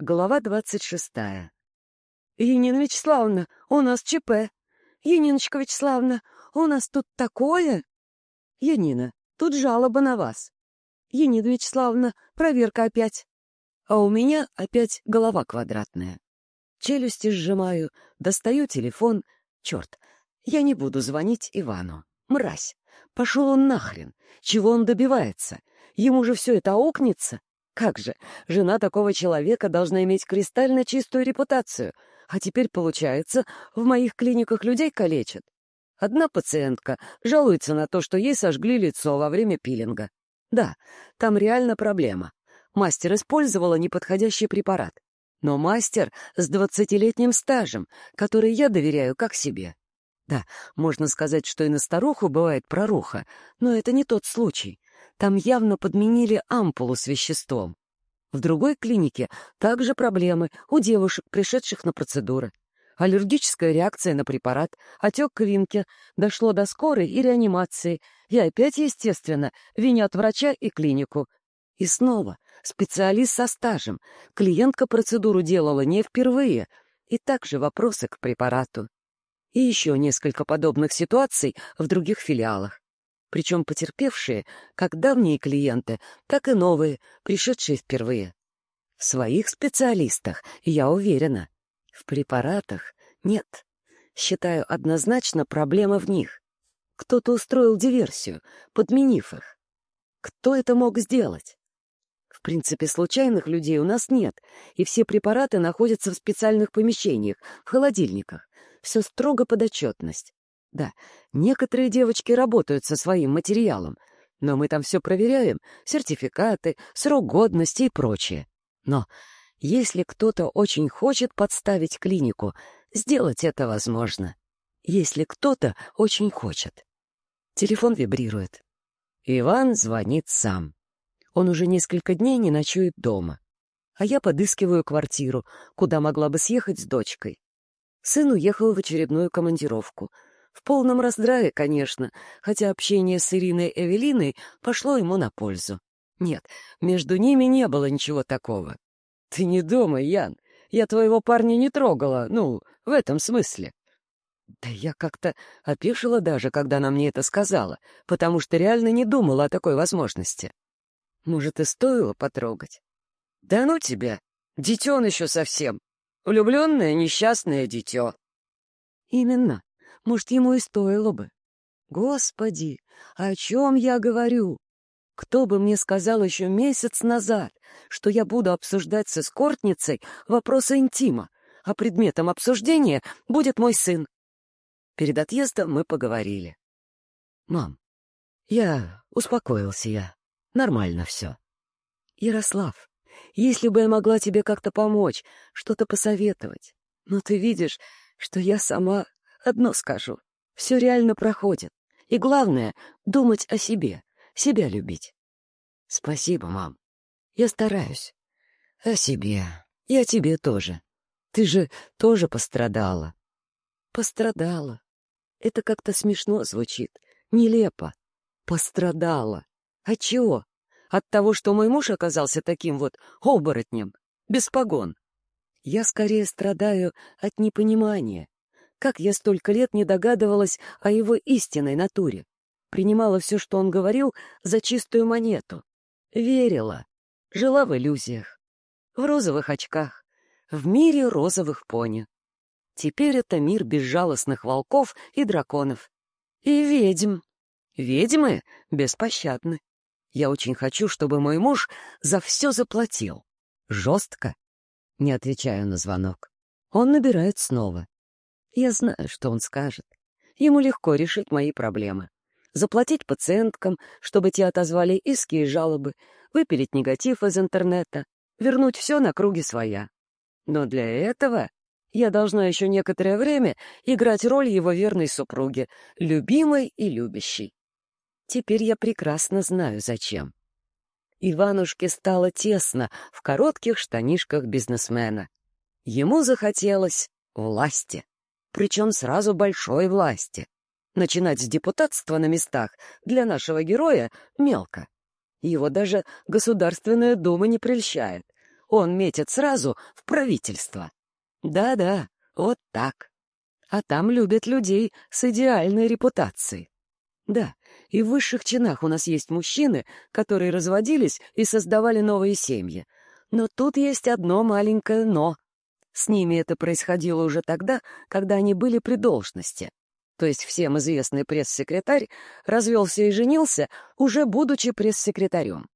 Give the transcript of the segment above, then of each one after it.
Глава двадцать шестая. «Енина Вячеславовна, у нас ЧП. Ениночка Вячеславовна, у нас тут такое...» «Янина, тут жалоба на вас. Енина Вячеславовна, проверка опять. А у меня опять голова квадратная. Челюсти сжимаю, достаю телефон. Черт, я не буду звонить Ивану. Мразь. Пошел он нахрен. Чего он добивается? Ему же все это аукнется. Как же, жена такого человека должна иметь кристально чистую репутацию. А теперь, получается, в моих клиниках людей калечат. Одна пациентка жалуется на то, что ей сожгли лицо во время пилинга. Да, там реально проблема. Мастер использовала неподходящий препарат. Но мастер с двадцатилетним стажем, который я доверяю как себе. Да, можно сказать, что и на старуху бывает проруха, но это не тот случай. Там явно подменили ампулу с веществом. В другой клинике также проблемы у девушек, пришедших на процедуры. Аллергическая реакция на препарат, отек квинки, дошло до скорой и реанимации. И опять, естественно, винят врача и клинику. И снова специалист со стажем. Клиентка процедуру делала не впервые. И также вопросы к препарату. И еще несколько подобных ситуаций в других филиалах причем потерпевшие как давние клиенты, так и новые, пришедшие впервые. В своих специалистах, я уверена. В препаратах нет. Считаю, однозначно проблема в них. Кто-то устроил диверсию, подменив их. Кто это мог сделать? В принципе, случайных людей у нас нет, и все препараты находятся в специальных помещениях, в холодильниках. Все строго под отчетность. Да, некоторые девочки работают со своим материалом, но мы там все проверяем, сертификаты, срок годности и прочее. Но если кто-то очень хочет подставить клинику, сделать это возможно. Если кто-то очень хочет. Телефон вибрирует. Иван звонит сам. Он уже несколько дней не ночует дома. А я подыскиваю квартиру, куда могла бы съехать с дочкой. Сын уехал в очередную командировку — в полном раздрае, конечно, хотя общение с Ириной Эвелиной пошло ему на пользу. Нет, между ними не было ничего такого. «Ты не думай, Ян, я твоего парня не трогала, ну, в этом смысле». Да я как-то опешила даже, когда она мне это сказала, потому что реально не думала о такой возможности. Может, и стоило потрогать? Да ну тебя, детен еще совсем. Влюбленное несчастное дитё. Именно. Может, ему и стоило бы. Господи, о чем я говорю? Кто бы мне сказал еще месяц назад, что я буду обсуждать с эскортницей вопросы интима, а предметом обсуждения будет мой сын? Перед отъездом мы поговорили. «Мам, я... успокоился я. Нормально все. Ярослав, если бы я могла тебе как-то помочь, что-то посоветовать. Но ты видишь, что я сама Одно скажу. Все реально проходит. И главное — думать о себе, себя любить. Спасибо, мам. Я стараюсь. О себе. И о тебе тоже. Ты же тоже пострадала. Пострадала. Это как-то смешно звучит. Нелепо. Пострадала. От чего? От того, что мой муж оказался таким вот оборотнем, без погон. Я скорее страдаю от непонимания, как я столько лет не догадывалась о его истинной натуре. Принимала все, что он говорил, за чистую монету. Верила. Жила в иллюзиях. В розовых очках. В мире розовых пони. Теперь это мир безжалостных волков и драконов. И ведьм. Ведьмы беспощадны. Я очень хочу, чтобы мой муж за все заплатил. Жестко. Не отвечаю на звонок. Он набирает снова. Я знаю, что он скажет. Ему легко решить мои проблемы. Заплатить пациенткам, чтобы те отозвали иски и жалобы, выпилить негатив из интернета, вернуть все на круги своя. Но для этого я должна еще некоторое время играть роль его верной супруги, любимой и любящей. Теперь я прекрасно знаю, зачем. Иванушке стало тесно в коротких штанишках бизнесмена. Ему захотелось власти причем сразу большой власти. Начинать с депутатства на местах для нашего героя мелко. Его даже Государственная Дума не прельщает. Он метит сразу в правительство. Да-да, вот так. А там любят людей с идеальной репутацией. Да, и в высших чинах у нас есть мужчины, которые разводились и создавали новые семьи. Но тут есть одно маленькое «но». С ними это происходило уже тогда, когда они были при должности. То есть всем известный пресс-секретарь развелся и женился, уже будучи пресс-секретарем.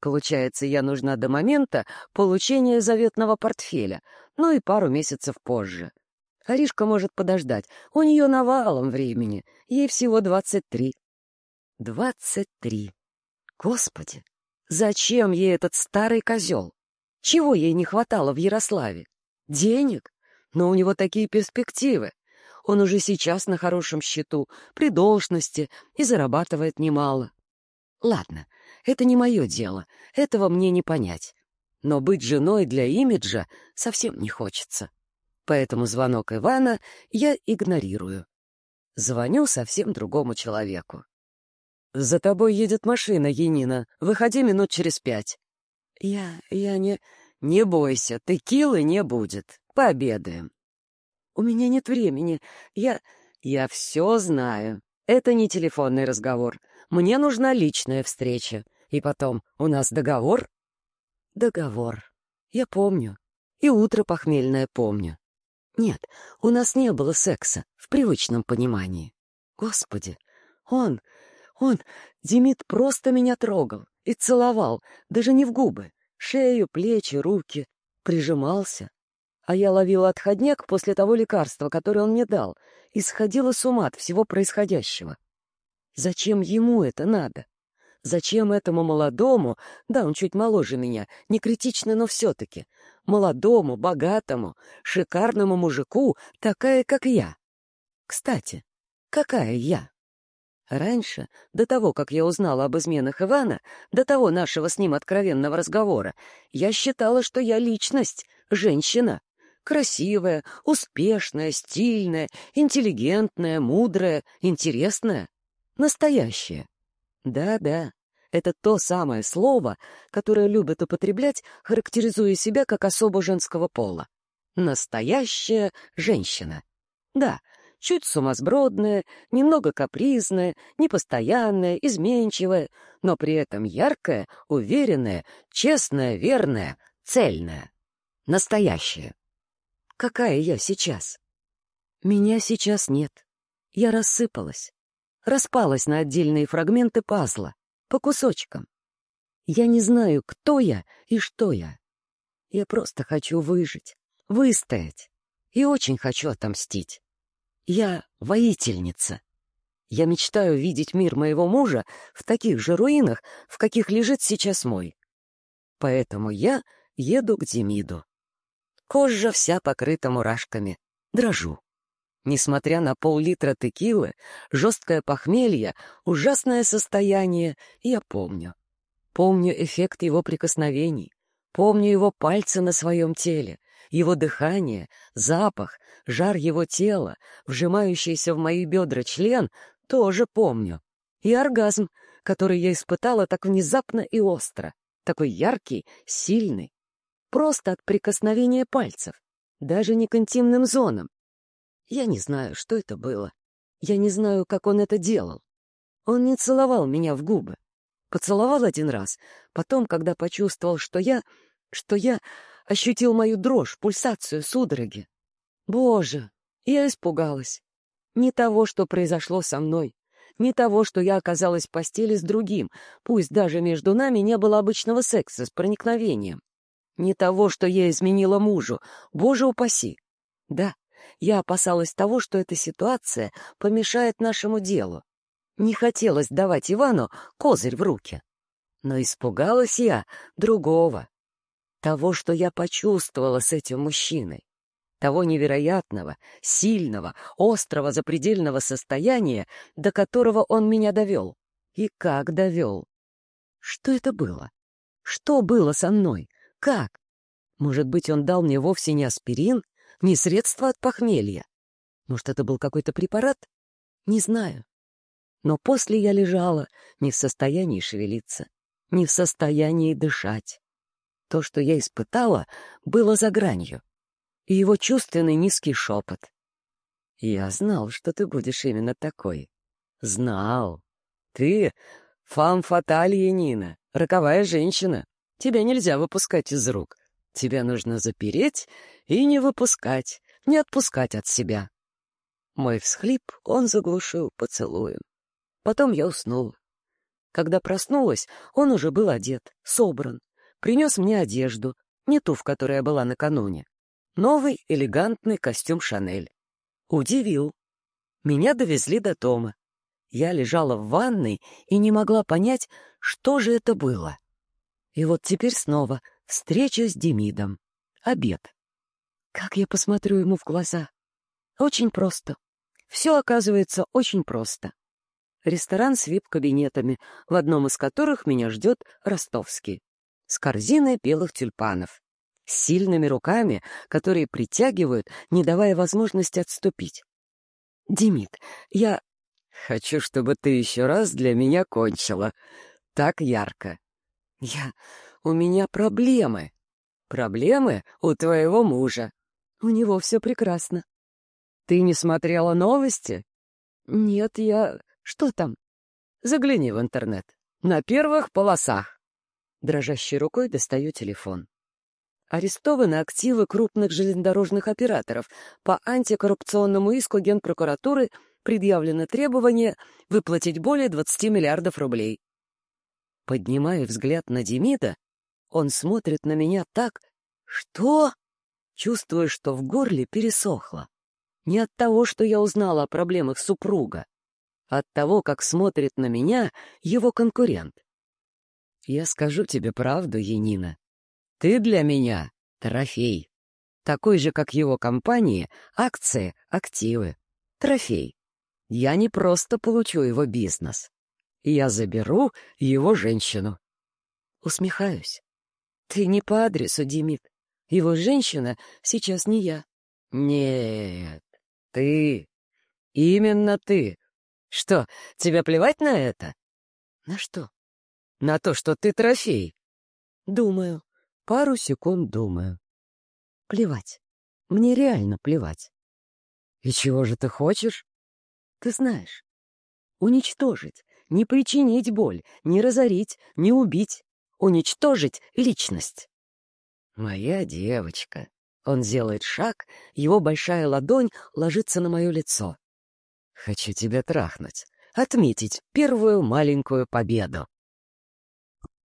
Получается, я нужна до момента получения заветного портфеля, ну и пару месяцев позже. Аришка может подождать, у нее навалом времени, ей всего двадцать три. Двадцать три. Господи, зачем ей этот старый козел? Чего ей не хватало в Ярославе? Денег? Но у него такие перспективы. Он уже сейчас на хорошем счету, при должности и зарабатывает немало. Ладно, это не мое дело, этого мне не понять. Но быть женой для имиджа совсем не хочется. Поэтому звонок Ивана я игнорирую. Звоню совсем другому человеку. «За тобой едет машина, Енина. Выходи минут через пять». «Я... я не...» «Не бойся, текилы не будет. Пообедаем». «У меня нет времени. Я... я все знаю. Это не телефонный разговор. Мне нужна личная встреча. И потом, у нас договор?» «Договор. Я помню. И утро похмельное помню. Нет, у нас не было секса в привычном понимании. Господи, он, он, Демид просто меня трогал и целовал, даже не в губы, шею, плечи, руки, прижимался. А я ловила отходняк после того лекарства, которое он мне дал, и сходила с ума от всего происходящего. Зачем ему это надо? Зачем этому молодому, да, он чуть моложе меня, не критично, но все-таки, молодому, богатому, шикарному мужику, такая, как я? Кстати, какая я? Раньше, до того, как я узнала об изменах Ивана, до того нашего с ним откровенного разговора, я считала, что я личность, женщина. Красивая, успешная, стильная, интеллигентная, мудрая, интересная. Настоящая. Да-да, это то самое слово, которое любят употреблять, характеризуя себя как особо женского пола. Настоящая женщина. Да, чуть сумасбродная, немного капризная, непостоянная, изменчивая, но при этом яркая, уверенная, честная, верная, цельная. Настоящая. Какая я сейчас? Меня сейчас нет. Я рассыпалась распалась на отдельные фрагменты пазла, по кусочкам. Я не знаю, кто я и что я. Я просто хочу выжить, выстоять. И очень хочу отомстить. Я воительница. Я мечтаю видеть мир моего мужа в таких же руинах, в каких лежит сейчас мой. Поэтому я еду к Демиду. Кожа вся покрыта мурашками. Дрожу. Несмотря на пол-литра текилы, жесткое похмелье, ужасное состояние, я помню. Помню эффект его прикосновений, помню его пальцы на своем теле, его дыхание, запах, жар его тела, вжимающийся в мои бедра член, тоже помню. И оргазм, который я испытала так внезапно и остро, такой яркий, сильный. Просто от прикосновения пальцев, даже не к интимным зонам, я не знаю, что это было. Я не знаю, как он это делал. Он не целовал меня в губы. Поцеловал один раз. Потом, когда почувствовал, что я... что я ощутил мою дрожь, пульсацию, судороги. Боже, я испугалась. Не того, что произошло со мной. Не того, что я оказалась в постели с другим, пусть даже между нами не было обычного секса с проникновением. Не того, что я изменила мужу. Боже упаси. Да, я опасалась того, что эта ситуация помешает нашему делу. Не хотелось давать Ивану козырь в руки. Но испугалась я другого. Того, что я почувствовала с этим мужчиной. Того невероятного, сильного, острого, запредельного состояния, до которого он меня довел. И как довел. Что это было? Что было со мной? Как? Может быть, он дал мне вовсе не аспирин, не средство от похмелья. Может, это был какой-то препарат? Не знаю. Но после я лежала не в состоянии шевелиться, не в состоянии дышать. То, что я испытала, было за гранью. И его чувственный низкий шепот. «Я знал, что ты будешь именно такой. Знал. Ты — фам-фаталь, Нина, роковая женщина. Тебя нельзя выпускать из рук. Тебя нужно запереть и не выпускать, не отпускать от себя. Мой всхлип он заглушил поцелуем. Потом я уснула. Когда проснулась, он уже был одет, собран, принес мне одежду, не ту, в которой я была накануне. Новый элегантный костюм «Шанель». Удивил. Меня довезли до дома. Я лежала в ванной и не могла понять, что же это было. И вот теперь снова встреча с Демидом. Обед. Как я посмотрю ему в глаза? Очень просто. Все оказывается очень просто. Ресторан с вип-кабинетами, в одном из которых меня ждет ростовский. С корзиной белых тюльпанов. С сильными руками, которые притягивают, не давая возможности отступить. «Демид, я...» «Хочу, чтобы ты еще раз для меня кончила. Так ярко». «Я... У меня проблемы». «Проблемы у твоего мужа». «У него все прекрасно». «Ты не смотрела новости?» «Нет, я... Что там?» «Загляни в интернет. На первых полосах». Дрожащей рукой достаю телефон. Арестованы активы крупных железнодорожных операторов. По антикоррупционному иску Генпрокуратуры предъявлено требование выплатить более 20 миллиардов рублей. Поднимаю взгляд на Демида, он смотрит на меня так, что... Чувствую, что в горле пересохло. Не от того, что я узнала о проблемах супруга, а от того, как смотрит на меня его конкурент. Я скажу тебе правду, Енина. Ты для меня трофей. Такой же, как его компании, акции, активы. Трофей. Я не просто получу его бизнес. Я заберу его женщину. Усмехаюсь. Ты не по адресу, Димит. Его женщина сейчас не я. Нет, ты. Именно ты. Что, тебе плевать на это? На что? На то, что ты трофей. Думаю. Пару секунд думаю. Плевать. Мне реально плевать. И чего же ты хочешь? Ты знаешь. Уничтожить, не причинить боль, не разорить, не убить уничтожить личность. Моя девочка. Он делает шаг, его большая ладонь ложится на мое лицо. Хочу тебя трахнуть, отметить первую маленькую победу.